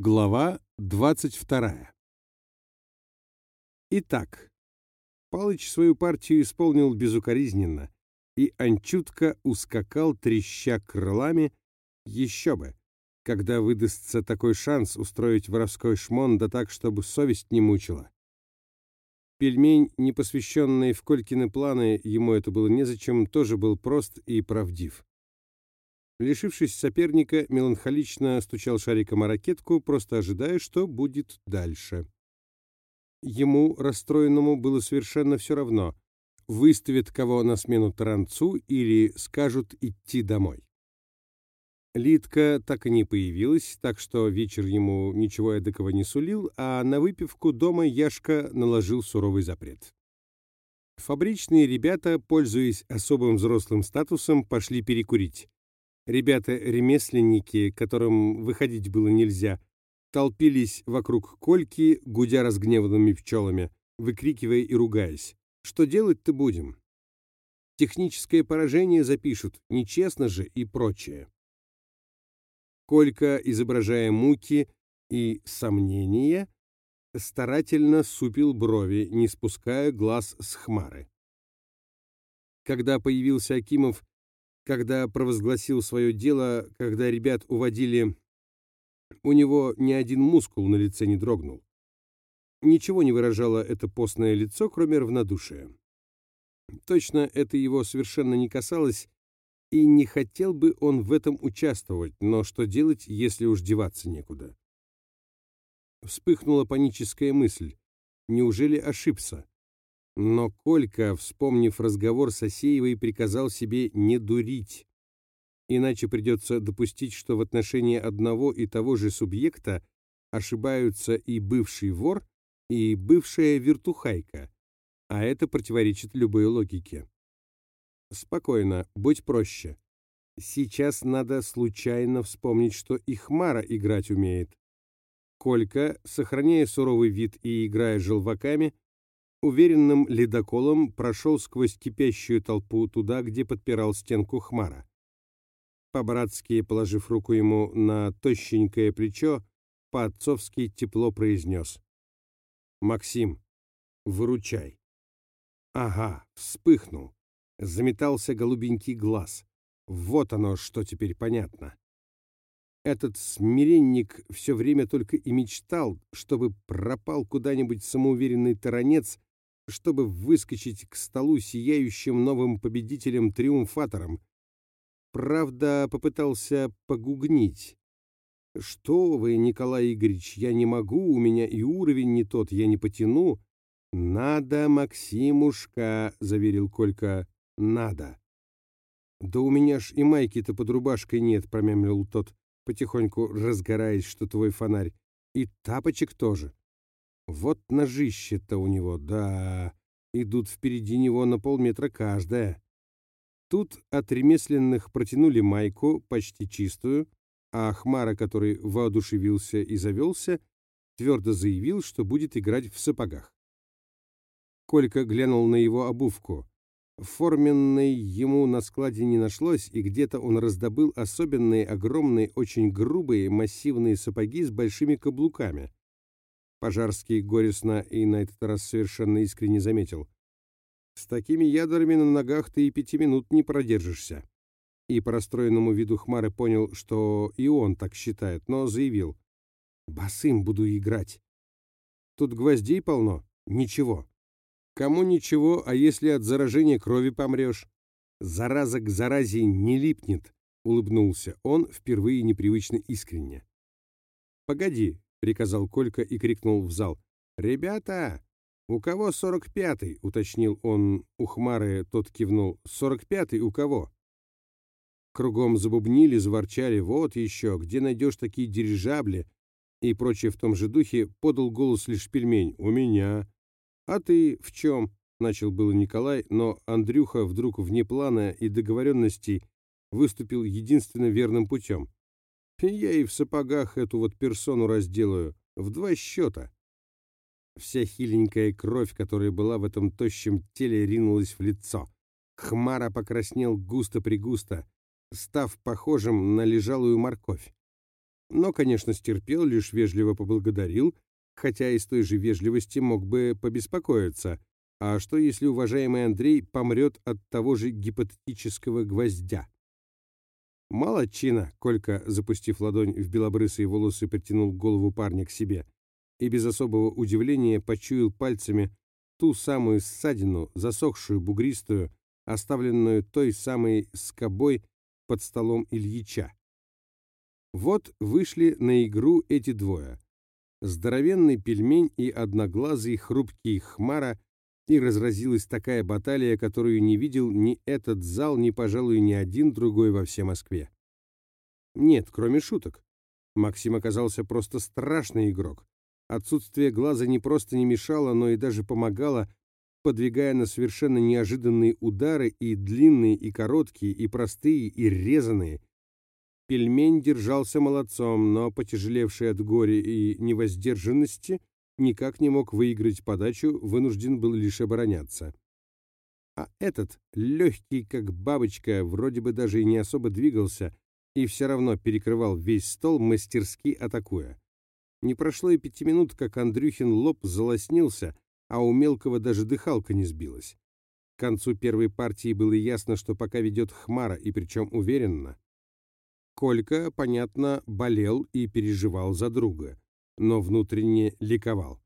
Глава 22. Итак, Палыч свою партию исполнил безукоризненно, и Анчутка ускакал, треща крылами, еще бы, когда выдастся такой шанс устроить воровской шмон, да так, чтобы совесть не мучила. Пельмень, не посвященный в Колькины планы, ему это было незачем, тоже был прост и правдив. Лишившись соперника, меланхолично стучал шариком о ракетку, просто ожидая, что будет дальше. Ему, расстроенному, было совершенно все равно, выставят кого на смену таранцу или скажут идти домой. Лидка так и не появилась, так что вечер ему ничего эдакого не сулил, а на выпивку дома Яшка наложил суровый запрет. Фабричные ребята, пользуясь особым взрослым статусом, пошли перекурить. Ребята-ремесленники, которым выходить было нельзя, толпились вокруг Кольки, гудя разгневанными пчелами, выкрикивая и ругаясь. «Что делать-то будем?» Техническое поражение запишут, нечестно же и прочее. Колька, изображая муки и сомнения, старательно супил брови, не спуская глаз с хмары. Когда появился Акимов, когда провозгласил свое дело, когда ребят уводили, у него ни один мускул на лице не дрогнул. Ничего не выражало это постное лицо, кроме равнодушия. Точно это его совершенно не касалось, и не хотел бы он в этом участвовать, но что делать, если уж деваться некуда? Вспыхнула паническая мысль. Неужели ошибся? Но Колька, вспомнив разговор с Осеевой, приказал себе не дурить. Иначе придется допустить, что в отношении одного и того же субъекта ошибаются и бывший вор, и бывшая вертухайка, а это противоречит любой логике. Спокойно, будь проще. Сейчас надо случайно вспомнить, что и Хмара играть умеет. Колька, сохраняя суровый вид и играя желваками, уверенным ледоколом прошел сквозь кипящую толпу туда, где подпирал стенку хмара. По-братски, положив руку ему на тощенькое плечо, по-отцовски тепло произнес. «Максим, выручай». Ага, вспыхнул. Заметался голубенький глаз. Вот оно, что теперь понятно. Этот смиренник все время только и мечтал, чтобы пропал куда-нибудь самоуверенный таранец чтобы выскочить к столу сияющим новым победителем-триумфатором. Правда, попытался погугнить. «Что вы, Николай Игоревич, я не могу, у меня и уровень не тот, я не потяну». «Надо, Максимушка», — заверил Колька, — «надо». «Да у меня ж и майки-то под рубашкой нет», — промямлил тот, потихоньку разгораясь, что твой фонарь. «И тапочек тоже». Вот ножище-то у него, да, идут впереди него на полметра каждая. Тут от ремесленных протянули майку, почти чистую, а Ахмара, который воодушевился и завелся, твердо заявил, что будет играть в сапогах. Колька глянул на его обувку. Форменной ему на складе не нашлось, и где-то он раздобыл особенные, огромные, очень грубые, массивные сапоги с большими каблуками. Пожарский горестно и на этот раз совершенно искренне заметил. «С такими ядрами на ногах ты и пяти минут не продержишься». И по расстроенному виду Хмары понял, что и он так считает, но заявил. «Басым буду играть». «Тут гвоздей полно? Ничего». «Кому ничего, а если от заражения крови помрешь?» «Зараза к заразе не липнет», — улыбнулся он впервые непривычно искренне. «Погоди, — приказал Колька и крикнул в зал. «Ребята, у кого сорок пятый?» — уточнил он у Хмары, тот кивнул. «Сорок пятый у кого?» Кругом забубнили, заворчали. «Вот еще, где найдешь такие дирижабли?» И прочее в том же духе подал голос лишь пельмень. «У меня». «А ты в чем?» — начал было Николай, но Андрюха вдруг вне плана и договоренностей выступил единственно верным путем. Я и в сапогах эту вот персону разделаю. В два счета. Вся хиленькая кровь, которая была в этом тощем теле, ринулась в лицо. Хмара покраснел густо-пригусто, став похожим на лежалую морковь. но, конечно, стерпел, лишь вежливо поблагодарил, хотя из той же вежливости мог бы побеспокоиться. А что, если уважаемый Андрей помрет от того же гипотетического гвоздя? Молодчина, Колька, запустив ладонь в белобрысые волосы, притянул голову парня к себе и без особого удивления почуял пальцами ту самую ссадину, засохшую, бугристую, оставленную той самой скобой под столом Ильича. Вот вышли на игру эти двое. Здоровенный пельмень и одноглазый хрупкий хмара, и разразилась такая баталия, которую не видел ни этот зал, ни, пожалуй, ни один другой во всей Москве. Нет, кроме шуток. Максим оказался просто страшный игрок. Отсутствие глаза не просто не мешало, но и даже помогало, подвигая на совершенно неожиданные удары и длинные, и короткие, и простые, и резаные. Пельмень держался молодцом, но, потяжелевший от горя и невоздержанности, никак не мог выиграть подачу, вынужден был лишь обороняться. А этот, легкий как бабочка, вроде бы даже и не особо двигался, и все равно перекрывал весь стол, мастерски атакуя. Не прошло и пяти минут, как Андрюхин лоб залоснился, а у мелкого даже дыхалка не сбилась. К концу первой партии было ясно, что пока ведет Хмара, и причем уверенно. Колька, понятно, болел и переживал за друга, но внутренне ликовал.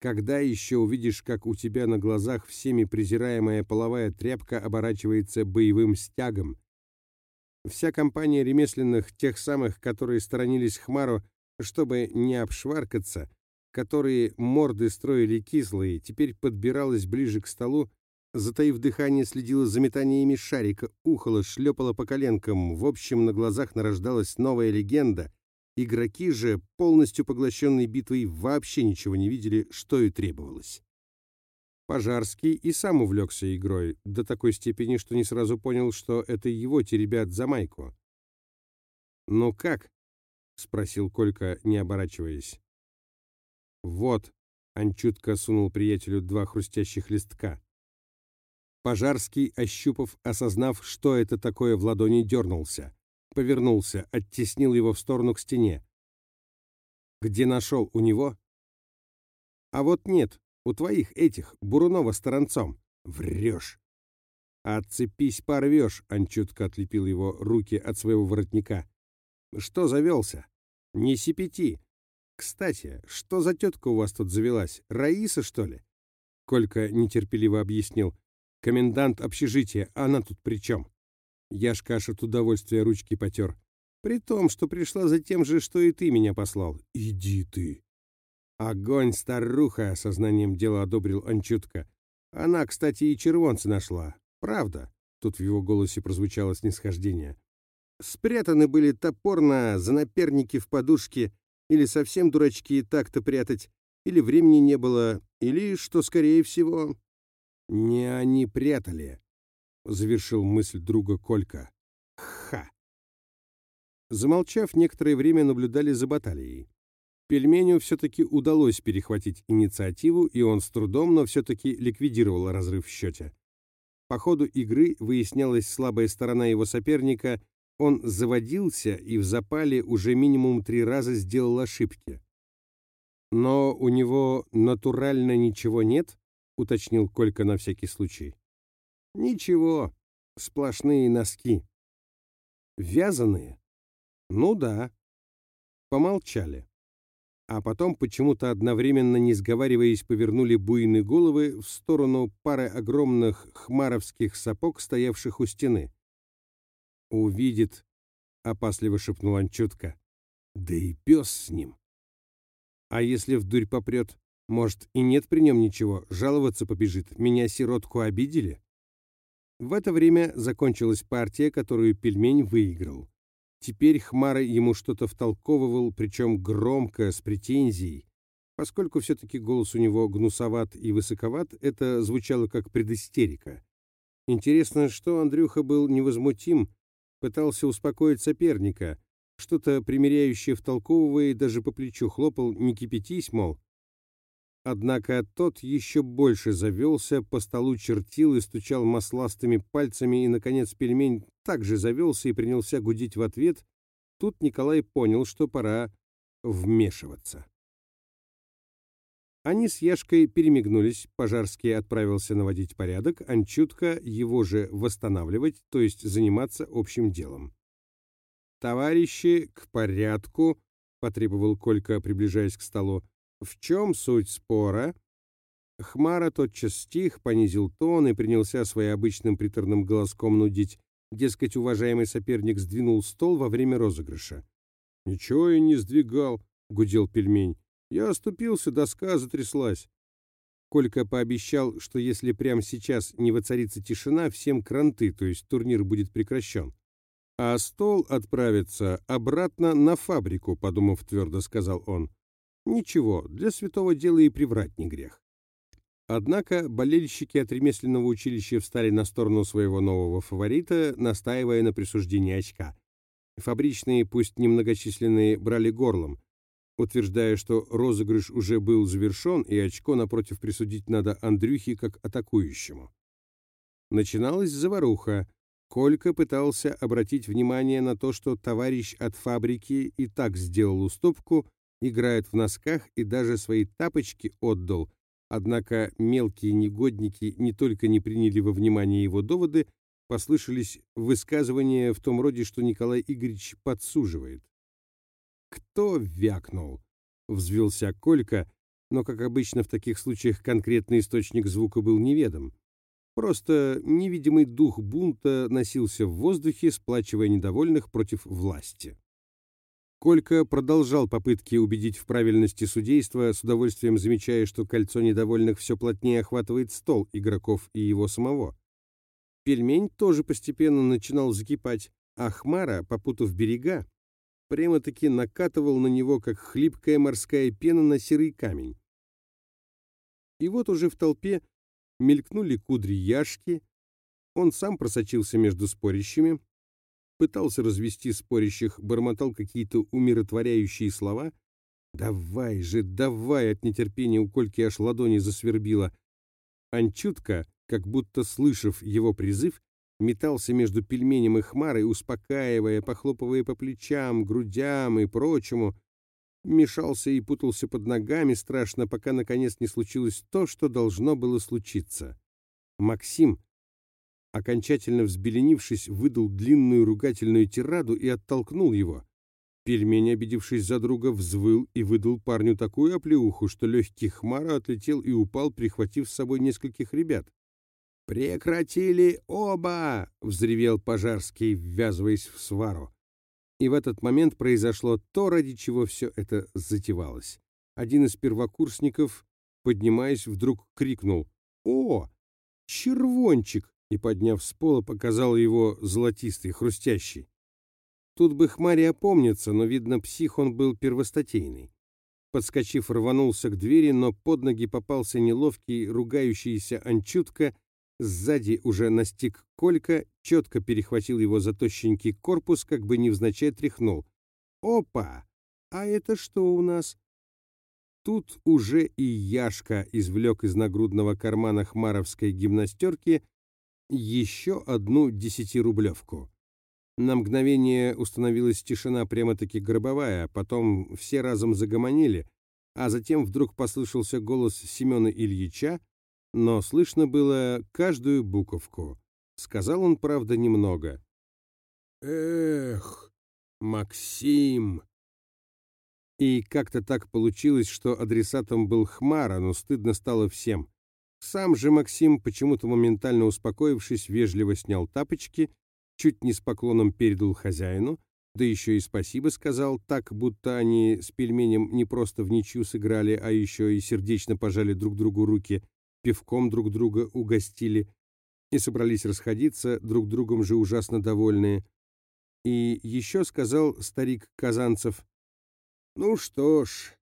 Когда еще увидишь, как у тебя на глазах всеми презираемая половая тряпка оборачивается боевым стягом? Вся компания ремесленных, тех самых, которые сторонились Хмару, чтобы не обшваркаться, которые морды строили кислые, теперь подбиралась ближе к столу, затаив дыхание, следила за метаниями шарика, ухала, шлепала по коленкам. В общем, на глазах нарождалась новая легенда. Игроки же, полностью поглощенные битвой, вообще ничего не видели, что и требовалось. Пожарский и сам увлекся игрой, до такой степени, что не сразу понял, что это его теребят за майку. «Ну как?» — спросил Колька, не оборачиваясь. «Вот», — Анчутка сунул приятелю два хрустящих листка. Пожарский, ощупав, осознав, что это такое, в ладони дернулся. Повернулся, оттеснил его в сторону к стене. «Где нашел? У него?» «А вот нет, у твоих этих, Бурунова с Таранцом. Врешь!» «Отцепись, порвешь!» — Анчутка отлепил его руки от своего воротника. Что завелся? Не сипяти. Кстати, что за тетка у вас тут завелась? Раиса, что ли? Колька нетерпеливо объяснил. Комендант общежития, она тут при чем? Яшка аж от удовольствия ручки потер. При том, что пришла за тем же, что и ты меня послал. Иди ты. Огонь, старуха, сознанием дела одобрил Анчутка. Она, кстати, и червонца нашла. Правда? Тут в его голосе прозвучало снисхождение. Спрятаны были топорно, наперники в подушке, или совсем дурачки так-то прятать, или времени не было, или, что скорее всего... Не они прятали, — завершил мысль друга Колька. Ха! Замолчав, некоторое время наблюдали за баталией. Пельменю все-таки удалось перехватить инициативу, и он с трудом, но все-таки ликвидировал разрыв в счете. По ходу игры выяснялась слабая сторона его соперника, он заводился и в запале уже минимум три раза сделал ошибки. «Но у него натурально ничего нет?» — уточнил Колька на всякий случай. «Ничего, сплошные носки». «Вязаные?» «Ну да». Помолчали. А потом, почему-то одновременно не сговариваясь, повернули буйные головы в сторону пары огромных хмаровских сапог, стоявших у стены. «Увидит», — опасливо шепнул Анчутка. «Да и пес с ним». «А если в дурь попрет? Может, и нет при нем ничего, жаловаться побежит. Меня сиротку обидели?» В это время закончилась партия, которую пельмень выиграл. Теперь Хмара ему что-то втолковывал, причем громко, с претензией. Поскольку все-таки голос у него гнусоват и высоковат, это звучало как предыстерика. Интересно, что Андрюха был невозмутим, пытался успокоить соперника, что-то примиряющее втолковывая и даже по плечу хлопал «не кипятись», мол. Однако тот еще больше завелся, по столу чертил и стучал масластыми пальцами, и, наконец, пельмень также завелся и принялся гудеть в ответ, Тут Николай понял, что пора вмешиваться. Они с Яшкой перемигнулись, Пожарский отправился наводить порядок, Анчутка его же восстанавливать, то есть заниматься общим делом. «Товарищи, к порядку!» — потребовал Колька, приближаясь к столу. «В чем суть спора?» Хмара тотчас стих, понизил тон и принялся своим обычным приторным голоском нудить. Дескать, уважаемый соперник сдвинул стол во время розыгрыша. «Ничего я не сдвигал», — гудел пельмень. «Я оступился, доска затряслась». Колька пообещал, что если прямо сейчас не воцарится тишина, всем кранты, то есть турнир будет прекращен. «А стол отправится обратно на фабрику», — подумав твердо, сказал он. «Ничего, для святого дела и приврать не грех». Однако болельщики от ремесленного училища встали на сторону своего нового фаворита, настаивая на присуждении очка. Фабричные, пусть немногочисленные, брали горлом, утверждая, что розыгрыш уже был завершен, и очко напротив присудить надо Андрюхе как атакующему. Начиналась заваруха. Колька пытался обратить внимание на то, что товарищ от фабрики и так сделал уступку, играет в носках и даже свои тапочки отдал, Однако мелкие негодники не только не приняли во внимание его доводы, послышались высказывания в том роде, что Николай Игоревич подсуживает. «Кто вякнул?» — взвелся Колька, но, как обычно в таких случаях, конкретный источник звука был неведом. Просто невидимый дух бунта носился в воздухе, сплачивая недовольных против власти. Колька продолжал попытки убедить в правильности судейства, с удовольствием замечая, что кольцо недовольных все плотнее охватывает стол игроков и его самого. Пельмень тоже постепенно начинал закипать, а Хмара, попутав берега, прямо-таки накатывал на него, как хлипкая морская пена на серый камень. И вот уже в толпе мелькнули кудри Яшки, он сам просочился между спорящими, пытался развести спорящих, бормотал какие-то умиротворяющие слова. «Давай же, давай!» От нетерпения у Кольки аж ладони засвербило. Анчутка, как будто слышав его призыв, метался между пельменем и хмарой, успокаивая, похлопывая по плечам, грудям и прочему. Мешался и путался под ногами страшно, пока наконец не случилось то, что должно было случиться. Максим, окончательно взбеленившись, выдал длинную ругательную тираду и оттолкнул его. Пельмень, обидевшись за друга, взвыл и выдал парню такую оплеуху, что легкий хмара отлетел и упал, прихватив с собой нескольких ребят. «Прекратили оба!» — взревел Пожарский, ввязываясь в свару. И в этот момент произошло то, ради чего все это затевалось. Один из первокурсников, поднимаясь, вдруг крикнул «О, червончик!» И, подняв с пола, показал его золотистый, хрустящий. Тут бы хмари опомниться, но, видно, псих он был первостатейный. Подскочив, рванулся к двери, но под ноги попался неловкий, ругающийся анчутка, сзади уже настиг Колька, четко перехватил его за тощенький корпус, как бы невзначай тряхнул. «Опа! А это что у нас?» Тут уже и Яшка извлек из нагрудного кармана хмаровской гимнастерки еще одну десятирублевку. На мгновение установилась тишина прямо-таки гробовая, потом все разом загомонили, а затем вдруг послышался голос Семена Ильича, но слышно было каждую буковку. Сказал он, правда, немного. «Эх, Максим!» И как-то так получилось, что адресатом был Хмара, но стыдно стало всем. Сам же Максим, почему-то моментально успокоившись, вежливо снял тапочки, чуть не с поклоном передал хозяину, да еще и спасибо сказал, так, будто они с пельменем не просто в ничью сыграли, а еще и сердечно пожали друг другу руки, пивком друг друга угостили и собрались расходиться, друг другом же ужасно довольные. И еще сказал старик Казанцев, «Ну что ж,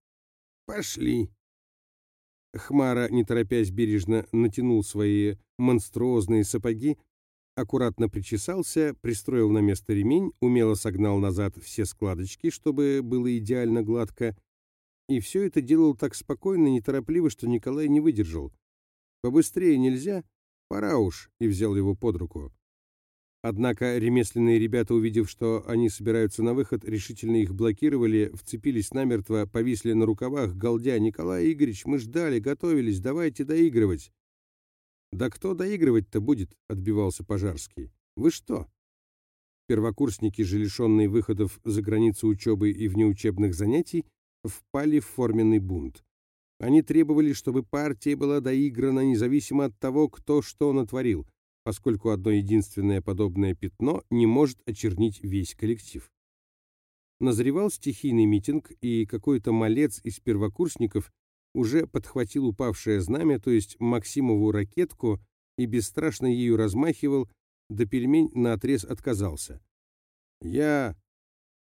пошли». Хмара, не торопясь бережно, натянул свои монструозные сапоги, аккуратно причесался, пристроил на место ремень, умело согнал назад все складочки, чтобы было идеально гладко, и все это делал так спокойно, неторопливо, что Николай не выдержал. «Побыстрее нельзя? Пора уж», и взял его под руку. Однако ремесленные ребята, увидев, что они собираются на выход, решительно их блокировали, вцепились намертво, повисли на рукавах, галдя «Николай Игоревич, мы ждали, готовились, давайте доигрывать». «Да кто доигрывать-то будет?» — отбивался Пожарский. «Вы что?» Первокурсники же, лишенные выходов за границу учебы и внеучебных занятий, впали в форменный бунт. Они требовали, чтобы партия была доиграна независимо от того, кто что натворил, поскольку одно единственное подобное пятно не может очернить весь коллектив. Назревал стихийный митинг, и какой-то малец из первокурсников уже подхватил упавшее знамя, то есть Максимову ракетку, и бесстрашно ею размахивал, да пельмень наотрез отказался. «Я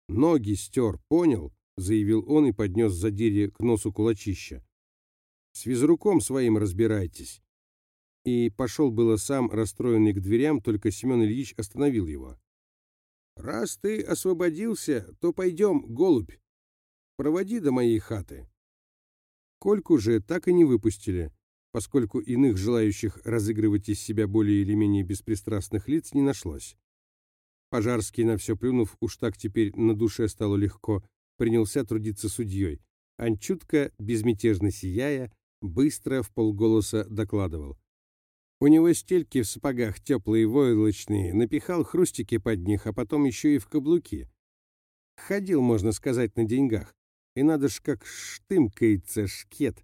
ноги стер, понял?» — заявил он и поднес задирье к носу кулачища. «С физруком своим разбирайтесь и пошел было сам, расстроенный к дверям, только Семен Ильич остановил его. «Раз ты освободился, то пойдем, голубь. Проводи до моей хаты». Кольку же так и не выпустили, поскольку иных желающих разыгрывать из себя более или менее беспристрастных лиц не нашлось. Пожарский, на все плюнув, уж так теперь на душе стало легко, принялся трудиться судьей. Анчутка, безмятежно сияя, быстро в полголоса докладывал. У него стельки в сапогах теплые, войлочные, напихал хрустики под них, а потом еще и в каблуки. Ходил, можно сказать, на деньгах. И надо ж как штымкается шкет.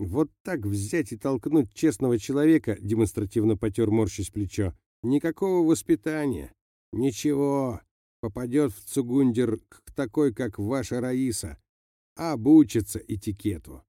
Вот так взять и толкнуть честного человека, демонстративно потер морщись плечо. Никакого воспитания. Ничего. Попадет в цугундер к такой, как ваша Раиса. Обучится этикету.